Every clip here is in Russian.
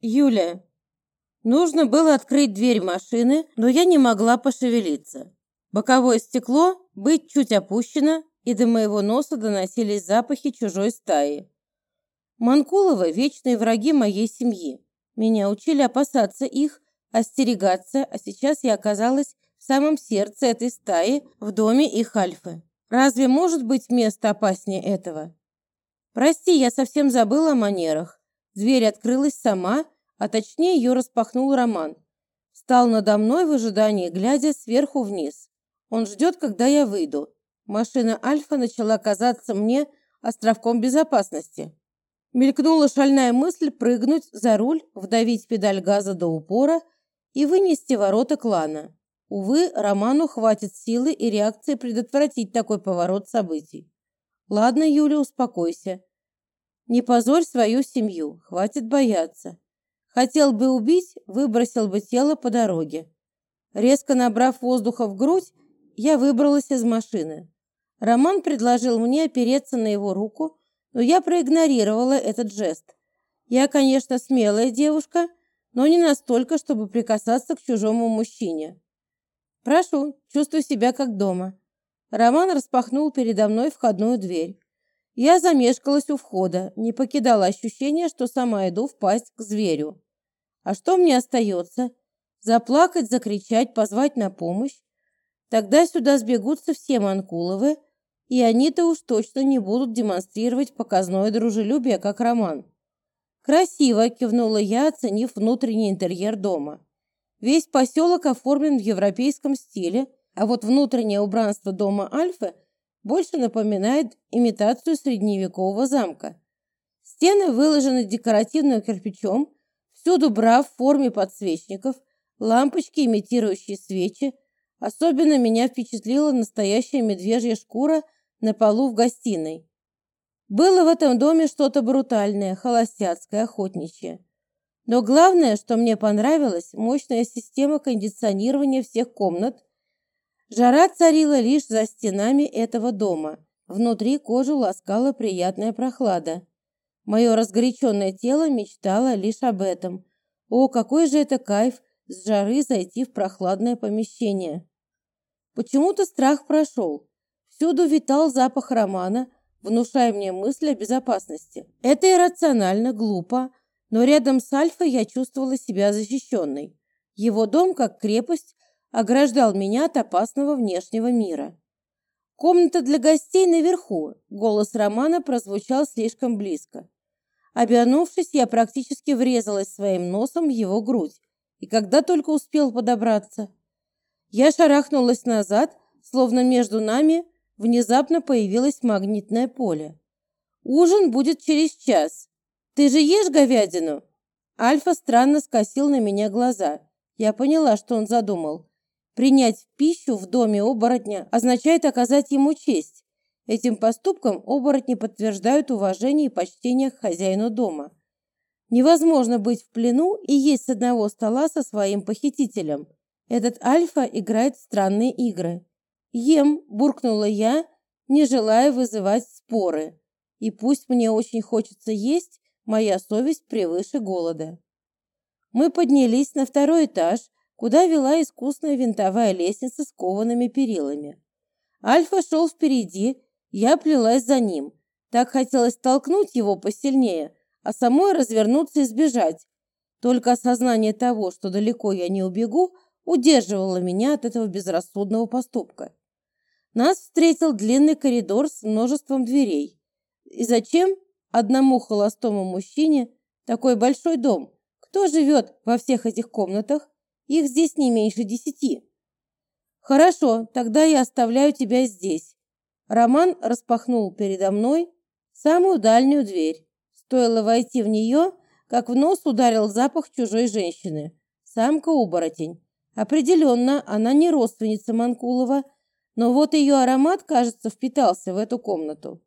Юля. Нужно было открыть дверь машины, но я не могла пошевелиться. Боковое стекло быть чуть опущено, и до моего носа доносились запахи чужой стаи. Манкуловы – вечные враги моей семьи. Меня учили опасаться их, остерегаться, а сейчас я оказалась в самом сердце этой стаи, в доме их альфы. Разве может быть место опаснее этого? Прости, я совсем забыла о манерах. Дверь открылась сама, а точнее ее распахнул Роман. Встал надо мной в ожидании, глядя сверху вниз. Он ждет, когда я выйду. Машина Альфа начала казаться мне островком безопасности. Мелькнула шальная мысль прыгнуть за руль, вдавить педаль газа до упора и вынести ворота клана. Увы, Роману хватит силы и реакции предотвратить такой поворот событий. Ладно, Юля, успокойся. Не позорь свою семью, хватит бояться. Хотел бы убить, выбросил бы тело по дороге. Резко набрав воздуха в грудь, я выбралась из машины. Роман предложил мне опереться на его руку, но я проигнорировала этот жест. Я, конечно, смелая девушка, но не настолько, чтобы прикасаться к чужому мужчине. Прошу, чувствую себя как дома. Роман распахнул передо мной входную дверь. Я замешкалась у входа, не покидала ощущение, что сама иду впасть к зверю. А что мне остается? Заплакать, закричать, позвать на помощь? Тогда сюда сбегутся все Манкуловы, и они-то уж точно не будут демонстрировать показное дружелюбие, как Роман. «Красиво!» – кивнула я, оценив внутренний интерьер дома. Весь поселок оформлен в европейском стиле, а вот внутреннее убранство дома Альфы больше напоминает имитацию средневекового замка. Стены выложены декоративным кирпичом, всюду бра в форме подсвечников, лампочки, имитирующие свечи. Особенно меня впечатлила настоящая медвежья шкура – на полу в гостиной. Было в этом доме что-то брутальное, холостяцкое, охотничье. Но главное, что мне понравилось, мощная система кондиционирования всех комнат. Жара царила лишь за стенами этого дома. Внутри кожу ласкала приятная прохлада. Мое разгоряченное тело мечтало лишь об этом. О, какой же это кайф с жары зайти в прохладное помещение. Почему-то страх прошел. Всюду витал запах романа, внушая мне мысль о безопасности. Это иррационально, глупо, но рядом с Альфой я чувствовала себя защищенной. Его дом, как крепость, ограждал меня от опасного внешнего мира. Комната для гостей наверху. Голос Романа прозвучал слишком близко. Обернувшись, я практически врезалась своим носом в его грудь. И когда только успел подобраться, я шарахнулась назад, словно между нами внезапно появилось магнитное поле. «Ужин будет через час. Ты же ешь говядину?» Альфа странно скосил на меня глаза. Я поняла, что он задумал. Принять пищу в доме оборотня означает оказать ему честь. Этим поступком оборотни подтверждают уважение и почтение к хозяину дома. Невозможно быть в плену и есть с одного стола со своим похитителем. Этот Альфа играет в странные игры. «Ем», – буркнула я, не желая вызывать споры. И пусть мне очень хочется есть, моя совесть превыше голода. Мы поднялись на второй этаж, куда вела искусная винтовая лестница с коваными перилами. Альфа шел впереди, я плелась за ним. Так хотелось толкнуть его посильнее, а самой развернуться и сбежать. Только осознание того, что далеко я не убегу, удерживало меня от этого безрассудного поступка. Нас встретил длинный коридор с множеством дверей. И зачем одному холостому мужчине такой большой дом? Кто живет во всех этих комнатах? Их здесь не меньше десяти. Хорошо, тогда я оставляю тебя здесь. Роман распахнул передо мной самую дальнюю дверь. Стоило войти в нее, как в нос ударил запах чужой женщины. Самка-оборотень. Определенно, она не родственница Манкулова, но вот ее аромат, кажется, впитался в эту комнату.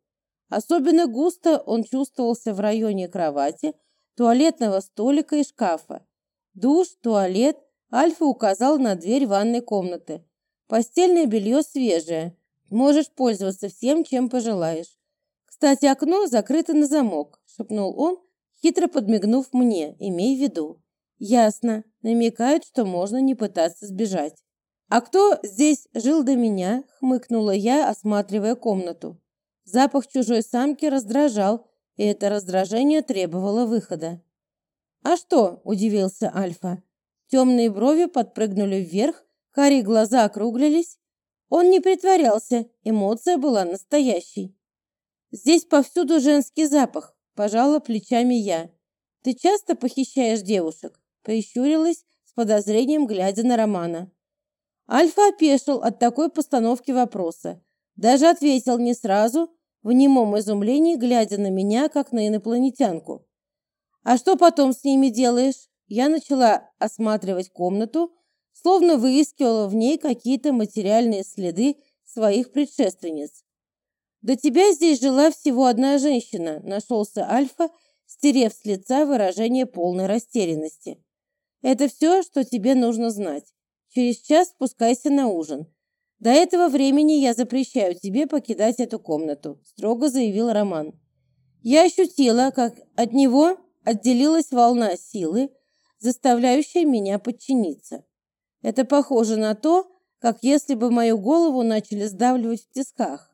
Особенно густо он чувствовался в районе кровати, туалетного столика и шкафа. Душ, туалет, Альфа указал на дверь ванной комнаты. Постельное белье свежее. Можешь пользоваться всем, чем пожелаешь. Кстати, окно закрыто на замок, шепнул он, хитро подмигнув мне, имей в виду. Ясно, намекает, что можно не пытаться сбежать. «А кто здесь жил до меня?» – хмыкнула я, осматривая комнату. Запах чужой самки раздражал, и это раздражение требовало выхода. «А что?» – удивился Альфа. Темные брови подпрыгнули вверх, карие глаза округлились. Он не притворялся, эмоция была настоящей. «Здесь повсюду женский запах», – пожала плечами я. «Ты часто похищаешь девушек?» – прищурилась с подозрением, глядя на Романа. Альфа опешил от такой постановки вопроса. Даже ответил не сразу, в немом изумлении, глядя на меня, как на инопланетянку. «А что потом с ними делаешь?» Я начала осматривать комнату, словно выискивала в ней какие-то материальные следы своих предшественниц. «До тебя здесь жила всего одна женщина», – нашелся Альфа, стерев с лица выражение полной растерянности. «Это все, что тебе нужно знать. Через час спускайся на ужин. До этого времени я запрещаю тебе покидать эту комнату, строго заявил Роман. Я ощутила, как от него отделилась волна силы, заставляющая меня подчиниться. Это похоже на то, как если бы мою голову начали сдавливать в тисках.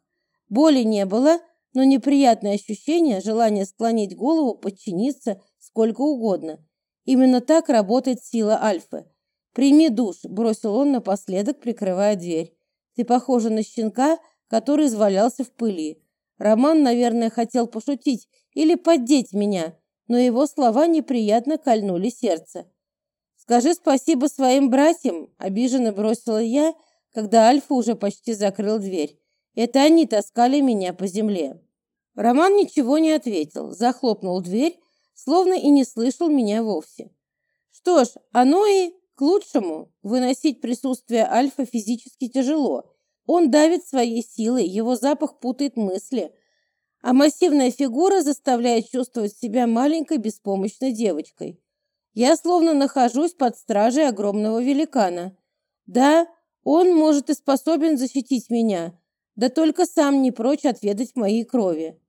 Боли не было, но неприятное ощущение, желание склонить голову, подчиниться сколько угодно. Именно так работает сила Альфы. «Прими душ», – бросил он напоследок, прикрывая дверь. «Ты похожа на щенка, который извалялся в пыли. Роман, наверное, хотел пошутить или поддеть меня, но его слова неприятно кольнули сердце. «Скажи спасибо своим братьям», – обиженно бросила я, когда Альфа уже почти закрыл дверь. «Это они таскали меня по земле». Роман ничего не ответил, захлопнул дверь, словно и не слышал меня вовсе. Что ж, оно и к лучшему выносить присутствие Альфа физически тяжело. Он давит своей силой, его запах путает мысли, а массивная фигура заставляет чувствовать себя маленькой беспомощной девочкой. Я словно нахожусь под стражей огромного великана. Да, он может и способен защитить меня, да только сам не прочь отведать моей крови.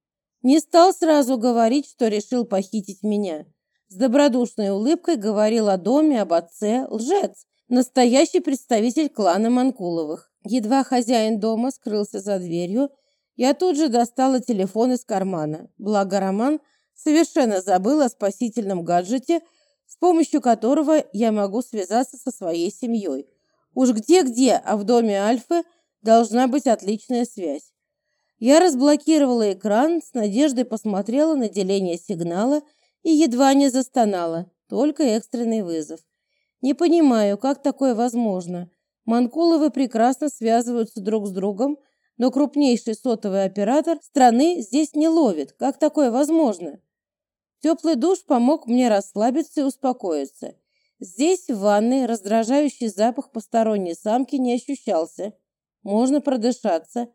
Не стал сразу говорить, что решил похитить меня. С добродушной улыбкой говорил о доме, об отце. Лжец. Настоящий представитель клана Манкуловых. Едва хозяин дома скрылся за дверью, я тут же достала телефон из кармана. Благо Роман совершенно забыл о спасительном гаджете, с помощью которого я могу связаться со своей семьей. Уж где-где, а в доме Альфы должна быть отличная связь. Я разблокировала экран, с надеждой посмотрела на деление сигнала – и едва не застонала. Только экстренный вызов. Не понимаю, как такое возможно. Манкуловы прекрасно связываются друг с другом, но крупнейший сотовый оператор страны здесь не ловит. Как такое возможно? Теплый душ помог мне расслабиться и успокоиться. Здесь, в ванной, раздражающий запах посторонней самки не ощущался. Можно продышаться.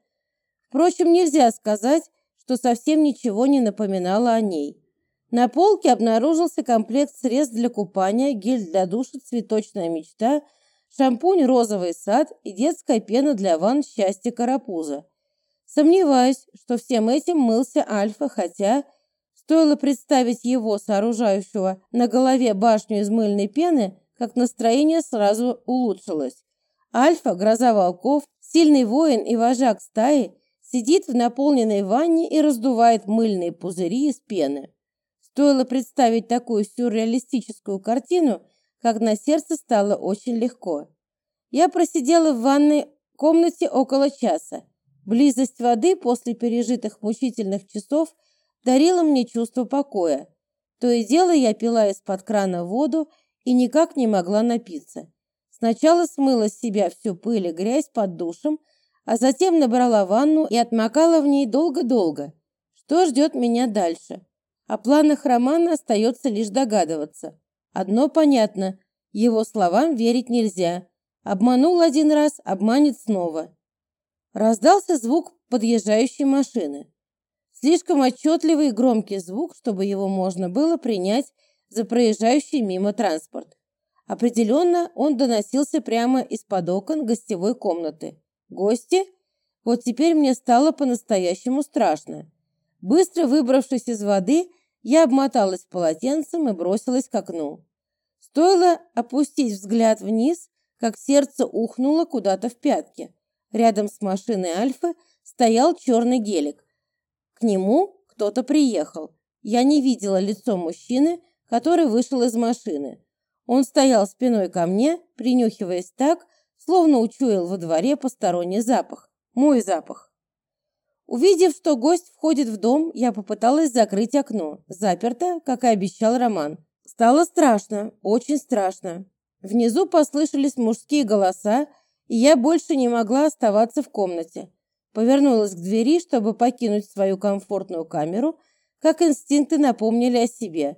Впрочем, нельзя сказать, что совсем ничего не напоминало о ней. На полке обнаружился комплект средств для купания, гель для душа, цветочная мечта, шампунь «Розовый сад» и детская пена для ванн «Счастье карапуза». Сомневаюсь, что всем этим мылся Альфа, хотя стоило представить его, сооружающего на голове башню из мыльной пены, как настроение сразу улучшилось. Альфа, гроза волков, сильный воин и вожак стаи, сидит в наполненной ванне и раздувает мыльные пузыри из пены. Стоило представить такую сюрреалистическую картину, как на сердце стало очень легко. Я просидела в ванной комнате около часа. Близость воды после пережитых мучительных часов дарила мне чувство покоя. То и дело я пила из-под крана воду и никак не могла напиться. Сначала смыла с себя всю пыль и грязь под душем, а затем набрала ванну и отмокала в ней долго-долго. Что ждет меня дальше? О планах Романа остается лишь догадываться. Одно понятно, его словам верить нельзя. Обманул один раз, обманет снова. Раздался звук подъезжающей машины. Слишком отчетливый и громкий звук, чтобы его можно было принять за проезжающий мимо транспорт. Определенно он доносился прямо из-под окон гостевой комнаты. Гости? Вот теперь мне стало по-настоящему страшно. Быстро выбравшись из воды, Я обмоталась полотенцем и бросилась к окну. Стоило опустить взгляд вниз, как сердце ухнуло куда-то в пятки. Рядом с машиной Альфы стоял черный гелик. К нему кто-то приехал. Я не видела лицо мужчины, который вышел из машины. Он стоял спиной ко мне, принюхиваясь так, словно учуял во дворе посторонний запах. Мой запах. Увидев, что гость входит в дом, я попыталась закрыть окно. Заперто, как и обещал Роман. Стало страшно, очень страшно. Внизу послышались мужские голоса, и я больше не могла оставаться в комнате. Повернулась к двери, чтобы покинуть свою комфортную камеру, как инстинкты напомнили о себе.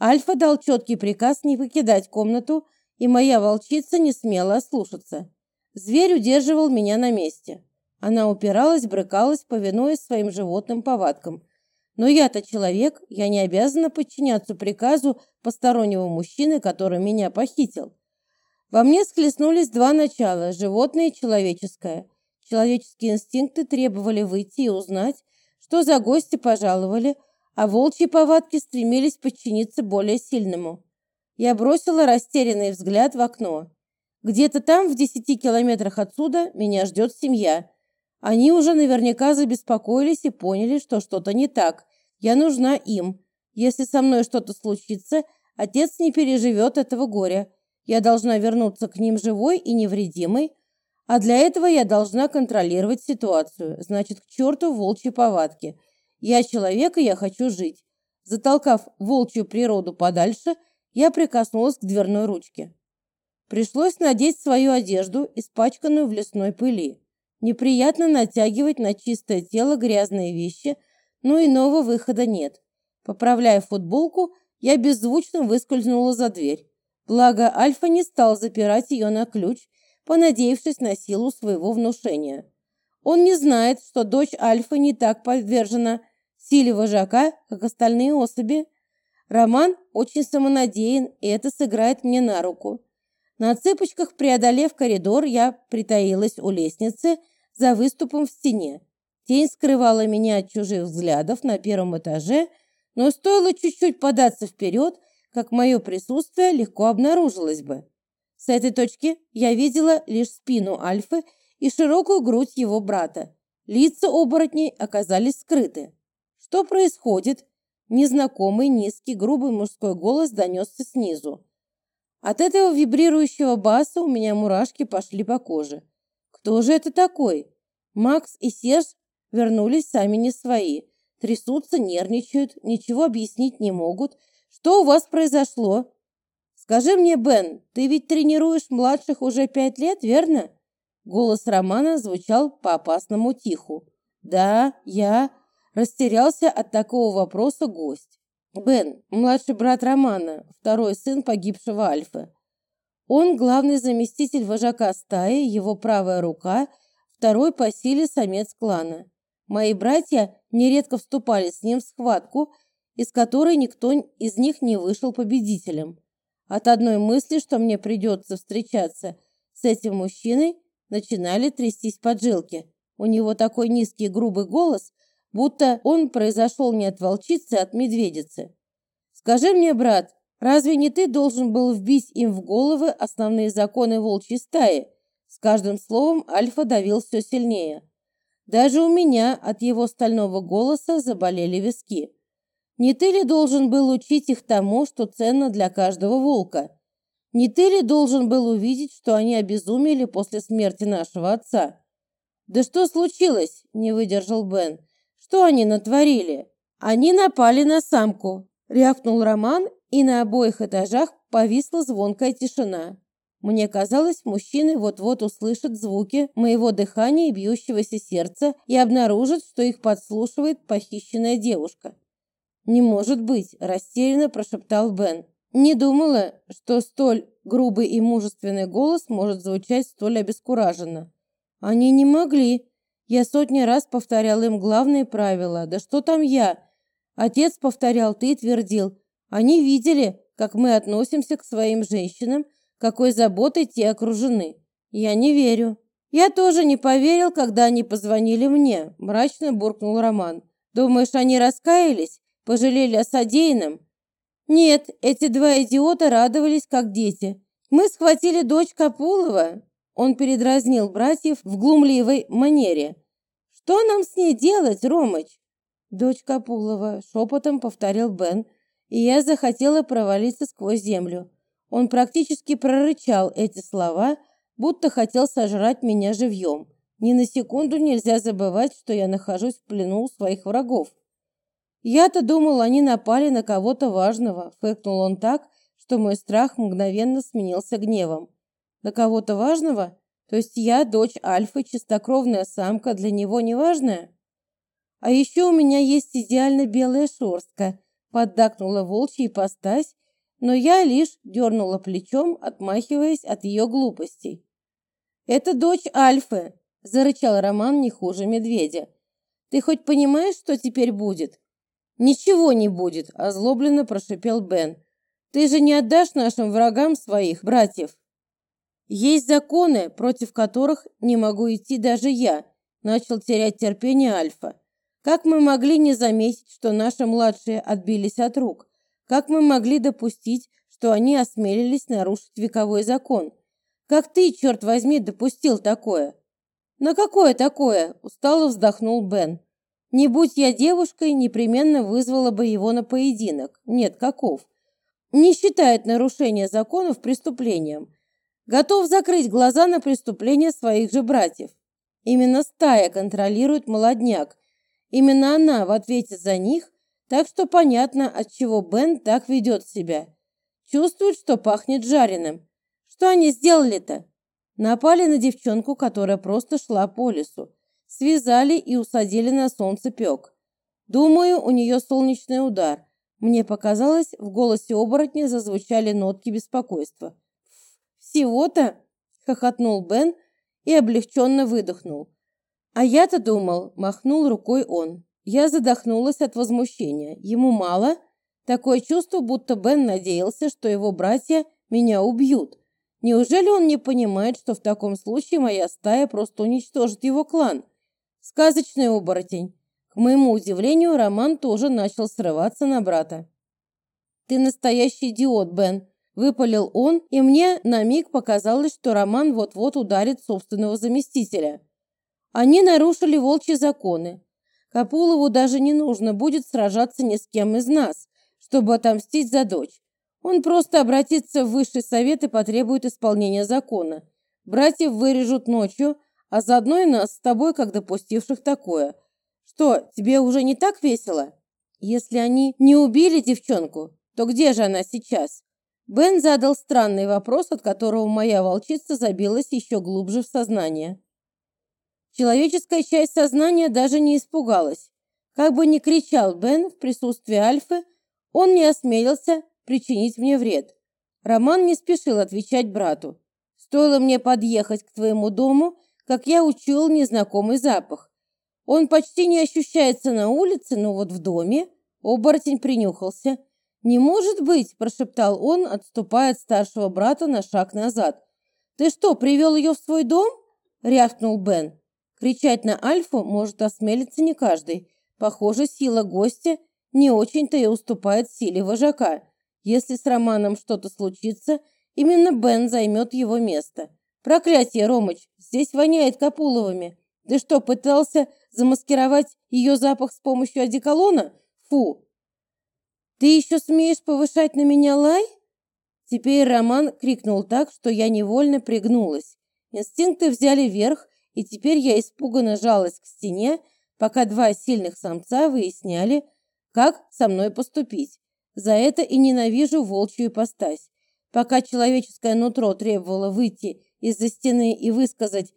Альфа дал четкий приказ не покидать комнату, и моя волчица не смела ослушаться. Зверь удерживал меня на месте. Она упиралась, брыкалась, повинуясь своим животным повадкам. Но я-то человек, я не обязана подчиняться приказу постороннего мужчины, который меня похитил. Во мне схлестнулись два начала – животное и человеческое. Человеческие инстинкты требовали выйти и узнать, что за гости пожаловали, а волчьи повадки стремились подчиниться более сильному. Я бросила растерянный взгляд в окно. Где-то там, в десяти километрах отсюда, меня ждет семья – они уже наверняка забеспокоились и поняли, что что-то не так. Я нужна им. Если со мной что-то случится, отец не переживет этого горя. Я должна вернуться к ним живой и невредимой, а для этого я должна контролировать ситуацию. Значит, к черту волчьи повадки. Я человек, и я хочу жить. Затолкав волчью природу подальше, я прикоснулась к дверной ручке. Пришлось надеть свою одежду, испачканную в лесной пыли. Неприятно натягивать на чистое тело грязные вещи, но иного выхода нет. Поправляя футболку, я беззвучно выскользнула за дверь. Благо, Альфа не стал запирать ее на ключ, понадеявшись на силу своего внушения. Он не знает, что дочь Альфы не так подвержена силе вожака, как остальные особи. Роман очень самонадеян, и это сыграет мне на руку. На цыпочках, преодолев коридор, я притаилась у лестницы, за выступом в стене. Тень скрывала меня от чужих взглядов на первом этаже, но стоило чуть-чуть податься вперед, как мое присутствие легко обнаружилось бы. С этой точки я видела лишь спину Альфы и широкую грудь его брата. Лица оборотней оказались скрыты. Что происходит? Незнакомый, низкий, грубый мужской голос донесся снизу. От этого вибрирующего баса у меня мурашки пошли по коже. Кто же это такой? Макс и Серж вернулись сами не свои. Трясутся, нервничают, ничего объяснить не могут. Что у вас произошло? Скажи мне, Бен, ты ведь тренируешь младших уже пять лет, верно? Голос Романа звучал по-опасному тиху. Да, я растерялся от такого вопроса гость. Бен, младший брат Романа, второй сын погибшего Альфы. Он главный заместитель вожака стаи, его правая рука, второй по силе самец клана. Мои братья нередко вступали с ним в схватку, из которой никто из них не вышел победителем. От одной мысли, что мне придется встречаться с этим мужчиной, начинали трястись поджилки. У него такой низкий грубый голос, будто он произошел не от волчицы, а от медведицы. «Скажи мне, брат, Разве не ты должен был вбить им в головы основные законы волчьей стаи? С каждым словом Альфа давил все сильнее. Даже у меня от его стального голоса заболели виски. Не ты ли должен был учить их тому, что ценно для каждого волка? Не ты ли должен был увидеть, что они обезумели после смерти нашего отца? Да что случилось? не выдержал Бен. Что они натворили? Они напали на самку, рявкнул Роман и на обоих этажах повисла звонкая тишина. Мне казалось, мужчины вот-вот услышат звуки моего дыхания и бьющегося сердца и обнаружат, что их подслушивает похищенная девушка. «Не может быть!» – растерянно прошептал Бен. Не думала, что столь грубый и мужественный голос может звучать столь обескураженно. Они не могли. Я сотни раз повторял им главные правила. Да что там я? Отец повторял, ты твердил. Они видели, как мы относимся к своим женщинам, какой заботой те окружены. Я не верю. Я тоже не поверил, когда они позвонили мне, мрачно буркнул Роман. Думаешь, они раскаялись? Пожалели о содеянном? Нет, эти два идиота радовались, как дети. Мы схватили дочь Капулова. Он передразнил братьев в глумливой манере. Что нам с ней делать, Ромыч? Дочь Капулова, шепотом повторил Бен, и я захотела провалиться сквозь землю. Он практически прорычал эти слова, будто хотел сожрать меня живьем. Ни на секунду нельзя забывать, что я нахожусь в плену у своих врагов. Я-то думал, они напали на кого-то важного, фыркнул он так, что мой страх мгновенно сменился гневом. На кого-то важного? То есть я, дочь Альфы, чистокровная самка, для него не важная? А еще у меня есть идеально белая шерстка, поддакнула волчья ипостась, но я лишь дернула плечом, отмахиваясь от ее глупостей. «Это дочь Альфы!» – зарычал Роман не хуже медведя. «Ты хоть понимаешь, что теперь будет?» «Ничего не будет!» – озлобленно прошипел Бен. «Ты же не отдашь нашим врагам своих братьев!» «Есть законы, против которых не могу идти даже я», – начал терять терпение Альфа. «Как мы могли не заметить, что наши младшие отбились от рук? Как мы могли допустить, что они осмелились нарушить вековой закон? Как ты, черт возьми, допустил такое?» «На какое такое?» – устало вздохнул Бен. Не будь я девушкой, непременно вызвала бы его на поединок. Нет, каков? Не считает нарушение законов преступлением. Готов закрыть глаза на преступления своих же братьев. Именно стая контролирует молодняк. Именно она в ответе за них, так что понятно, от чего Бен так ведет себя. Чувствует, что пахнет жареным. Что они сделали-то? Напали на девчонку, которая просто шла по лесу связали и усадили на солнцепек. Думаю, у нее солнечный удар. Мне показалось, в голосе оборотня зазвучали нотки беспокойства. «Всего-то?» – хохотнул Бен и облегченно выдохнул. «А я-то думал», – махнул рукой он. Я задохнулась от возмущения. Ему мало? Такое чувство, будто Бен надеялся, что его братья меня убьют. Неужели он не понимает, что в таком случае моя стая просто уничтожит его клан? Сказочный оборотень. К моему удивлению, Роман тоже начал срываться на брата. «Ты настоящий идиот, Бен!» – выпалил он, и мне на миг показалось, что Роман вот-вот ударит собственного заместителя. Они нарушили волчьи законы. Капулову даже не нужно будет сражаться ни с кем из нас, чтобы отомстить за дочь. Он просто обратится в высший совет и потребует исполнения закона. Братьев вырежут ночью, а заодно и нас с тобой, как допустивших такое. Что, тебе уже не так весело? Если они не убили девчонку, то где же она сейчас? Бен задал странный вопрос, от которого моя волчица забилась еще глубже в сознание. Человеческая часть сознания даже не испугалась. Как бы ни кричал Бен в присутствии Альфы, он не осмелился причинить мне вред. Роман не спешил отвечать брату. Стоило мне подъехать к твоему дому, как я учуял незнакомый запах. Он почти не ощущается на улице, но вот в доме оборотень принюхался. «Не может быть!» – прошептал он, отступая от старшего брата на шаг назад. «Ты что, привел ее в свой дом?» – рявкнул Бен. Кричать на Альфу может осмелиться не каждый. Похоже, сила гостя не очень-то и уступает силе вожака. Если с Романом что-то случится, именно Бен займет его место. Проклятие, Ромыч, здесь воняет Капуловыми. Ты что, пытался замаскировать ее запах с помощью одеколона? Фу! Ты еще смеешь повышать на меня лай? Теперь Роман крикнул так, что я невольно пригнулась. Инстинкты взяли верх, и теперь я испуганно жалась к стене, пока два сильных самца выясняли, как со мной поступить. За это и ненавижу волчью ипостась. Пока человеческое нутро требовало выйти из-за стены и высказать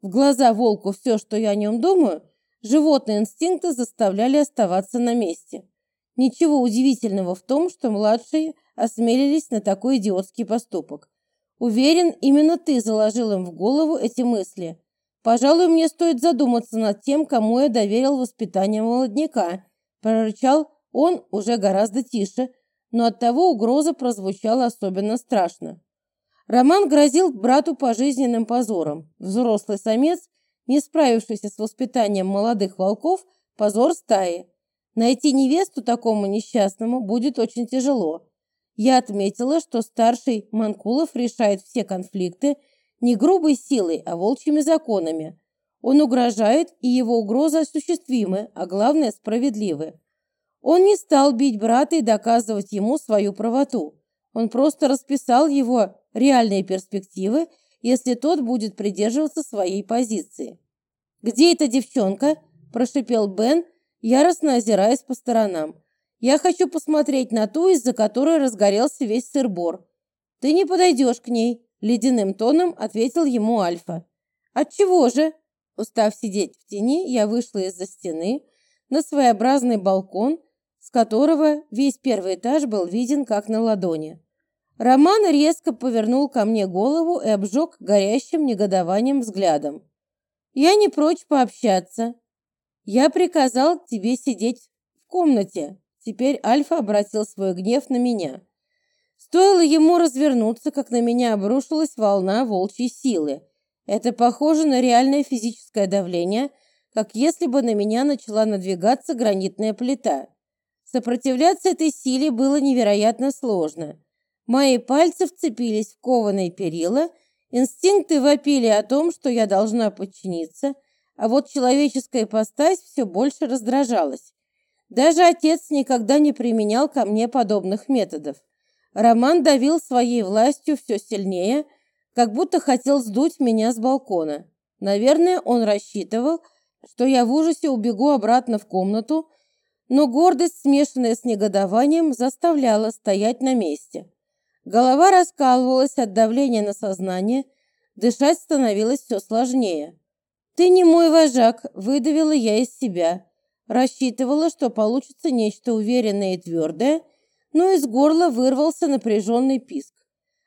в глаза волку все, что я о нем думаю, животные инстинкты заставляли оставаться на месте. Ничего удивительного в том, что младшие осмелились на такой идиотский поступок. Уверен, именно ты заложил им в голову эти мысли. Пожалуй, мне стоит задуматься над тем, кому я доверил воспитание молодняка, прорычал он уже гораздо тише, но оттого угроза прозвучала особенно страшно. Роман грозил брату пожизненным позором. Взрослый самец, не справившийся с воспитанием молодых волков, позор стаи. Найти невесту такому несчастному будет очень тяжело. Я отметила, что старший Манкулов решает все конфликты не грубой силой, а волчьими законами. Он угрожает, и его угрозы осуществимы, а главное справедливы. Он не стал бить брата и доказывать ему свою правоту. Он просто расписал его реальные перспективы, если тот будет придерживаться своей позиции. «Где эта девчонка?» – прошипел Бен, яростно озираясь по сторонам. «Я хочу посмотреть на ту, из-за которой разгорелся весь сыр-бор». «Ты не подойдешь к ней», – ледяным тоном ответил ему Альфа. «Отчего же?» Устав сидеть в тени, я вышла из-за стены на своеобразный балкон, с которого весь первый этаж был виден как на ладони. Роман резко повернул ко мне голову и обжег горящим негодованием взглядом. «Я не прочь пообщаться. Я приказал тебе сидеть в комнате». Теперь Альфа обратил свой гнев на меня. Стоило ему развернуться, как на меня обрушилась волна волчьей силы. Это похоже на реальное физическое давление, как если бы на меня начала надвигаться гранитная плита. Сопротивляться этой силе было невероятно сложно. Мои пальцы вцепились в кованые перила, инстинкты вопили о том, что я должна подчиниться, а вот человеческая ипостась все больше раздражалась. Даже отец никогда не применял ко мне подобных методов. Роман давил своей властью все сильнее, как будто хотел сдуть меня с балкона. Наверное, он рассчитывал, что я в ужасе убегу обратно в комнату, но гордость, смешанная с негодованием, заставляла стоять на месте. Голова раскалывалась от давления на сознание, дышать становилось все сложнее. «Ты не мой вожак», – выдавила я из себя. Рассчитывала, что получится нечто уверенное и твердое, но из горла вырвался напряженный писк.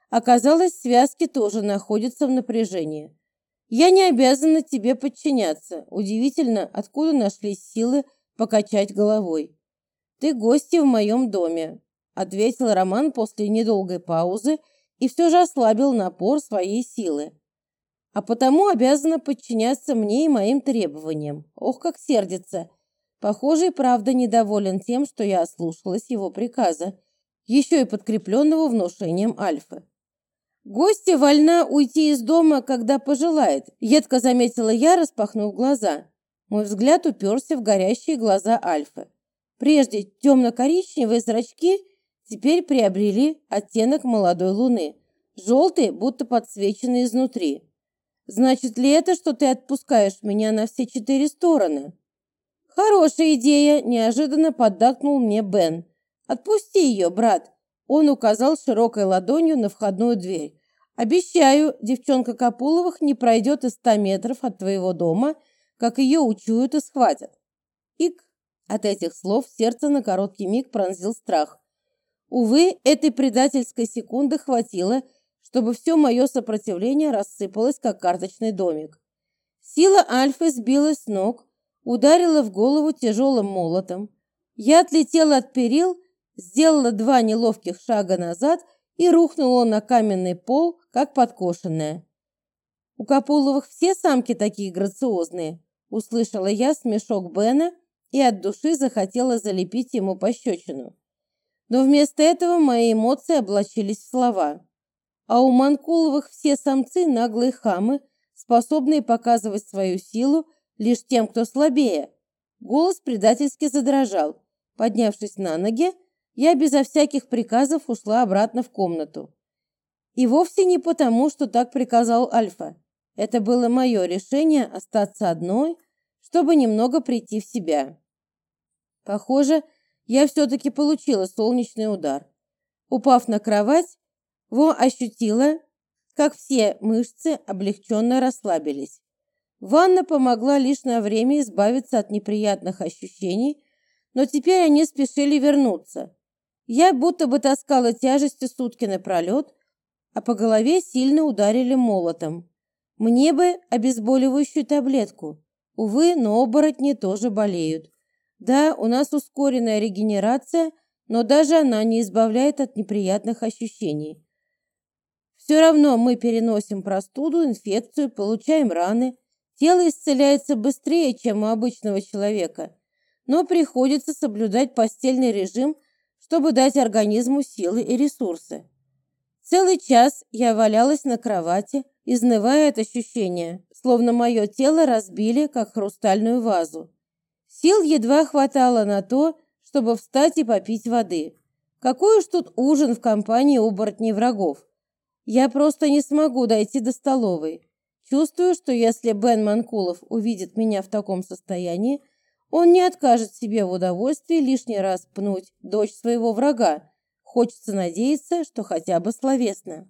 Оказалось, связки тоже находятся в напряжении. «Я не обязана тебе подчиняться. Удивительно, откуда нашлись силы покачать головой. Ты гостья в моем доме ответил Роман после недолгой паузы и все же ослабил напор своей силы. А потому обязана подчиняться мне и моим требованиям. Ох, как сердится. Похоже, и правда недоволен тем, что я ослушалась его приказа, еще и подкрепленного внушением Альфы. Гостья вольна уйти из дома, когда пожелает, едко заметила я, распахнув глаза. Мой взгляд уперся в горящие глаза Альфы. Прежде темно-коричневые зрачки теперь приобрели оттенок молодой луны, желтый, будто подсвеченный изнутри. Значит ли это, что ты отпускаешь меня на все четыре стороны? Хорошая идея, неожиданно поддакнул мне Бен. Отпусти ее, брат. Он указал широкой ладонью на входную дверь. Обещаю, девчонка Капуловых не пройдет и ста метров от твоего дома, как ее учуют и схватят. Ик! От этих слов сердце на короткий миг пронзил страх. Увы, этой предательской секунды хватило, чтобы все мое сопротивление рассыпалось, как карточный домик. Сила Альфы сбилась с ног, ударила в голову тяжелым молотом. Я отлетела от перил, сделала два неловких шага назад и рухнула на каменный пол, как подкошенная. «У Капуловых все самки такие грациозные», — услышала я смешок Бена и от души захотела залепить ему пощечину. Но вместо этого мои эмоции облачились в слова. А у Манкуловых все самцы наглые хамы, способные показывать свою силу лишь тем, кто слабее. Голос предательски задрожал. Поднявшись на ноги, я безо всяких приказов ушла обратно в комнату. И вовсе не потому, что так приказал Альфа. Это было мое решение остаться одной, чтобы немного прийти в себя. Похоже, я все-таки получила солнечный удар. Упав на кровать, Во ощутила, как все мышцы облегченно расслабились. Ванна помогла лишь на время избавиться от неприятных ощущений, но теперь они спешили вернуться. Я будто бы таскала тяжести сутки напролет, а по голове сильно ударили молотом. Мне бы обезболивающую таблетку. Увы, но оборотни тоже болеют. Да, у нас ускоренная регенерация, но даже она не избавляет от неприятных ощущений. Все равно мы переносим простуду, инфекцию, получаем раны. Тело исцеляется быстрее, чем у обычного человека. но приходится соблюдать постельный режим, чтобы дать организму силы и ресурсы. Целый час я валялась на кровати, изнывая от ощущения, словно мое тело разбили, как хрустальную вазу. Сил едва хватало на то, чтобы встать и попить воды. Какой уж тут ужин в компании оборотней врагов. Я просто не смогу дойти до столовой. Чувствую, что если Бен Манкулов увидит меня в таком состоянии, он не откажет себе в удовольствии лишний раз пнуть дочь своего врага. Хочется надеяться, что хотя бы словесно.